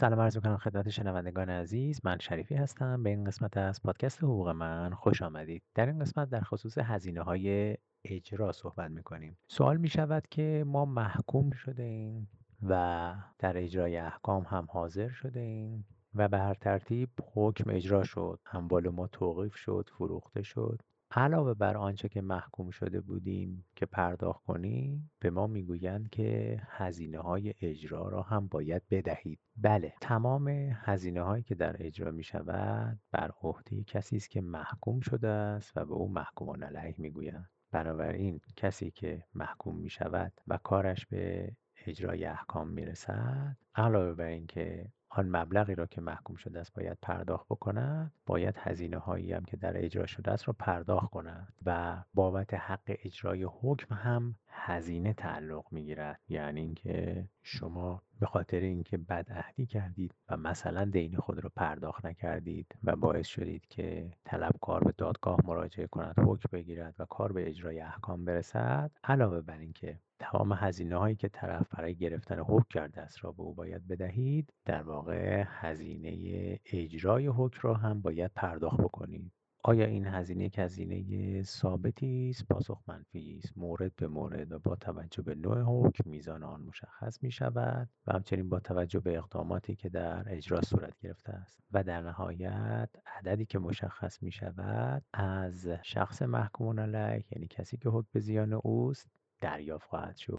سلام عرض می‌کنم خدمت شنوندگان عزیز. من شریفی هستم. به این قسمت از پادکست حقوق من خوش آمدید. در این قسمت در خصوص هزینه های اجرا صحبت می‌کنیم. سوال می‌شود که ما محکوم شده ایم و در اجرای احکام هم حاضر شده ایم و به هر ترتیب حکم اجرا شد. اموال ما توقیف شد فروخته شد. علاوه بر آنچه که محکوم شده بودیم که پرداخت کنیم به ما می‌گویند که هزینه های اجرا را هم باید بدهید. بله تمام هزینه هایی که در اجرا می شود بر عهده کسی است که محکوم شده است و به او محکوم علیه می‌گویند. بنابراین کسی که محکوم می شود و کارش به اجرای احکام می رسد علاوه بر اینکه آن مبلغی را که محکوم شده است باید پرداخت بکند باید هزینه هایی هم که در اجرا شده است را پرداخت کند و بابت حق اجرای حکم هم هزینه تعلق می‌گیرد. یعنی اینکه شما به خاطر اینکه بدعهدی کردید و مثلا دین خود را پرداخت نکردید و باعث شدید که طلبکار به دادگاه مراجعه کند حکم بگیرد و کار به اجرای احکام برسد علاوه بر اینکه تمام هزینه هایی که طرف برای گرفتن حکم کرده است را به او باید بدهید در واقع هزینه اجرای حکم را هم باید پرداخت بکنید. آیا این هزینه هزینه ثابتی است؟ پاسخ منفی است. مورد به مورد. و با توجه به نوع حکم میزان آن مشخص می شود و همچنین با توجه به اقداماتی که در اجرا صورت گرفته است. و در نهایت عددی که مشخص می شود از شخص محکوم علیه یعنی کسی که حکم به زیان اوست دریافت خواهد شد.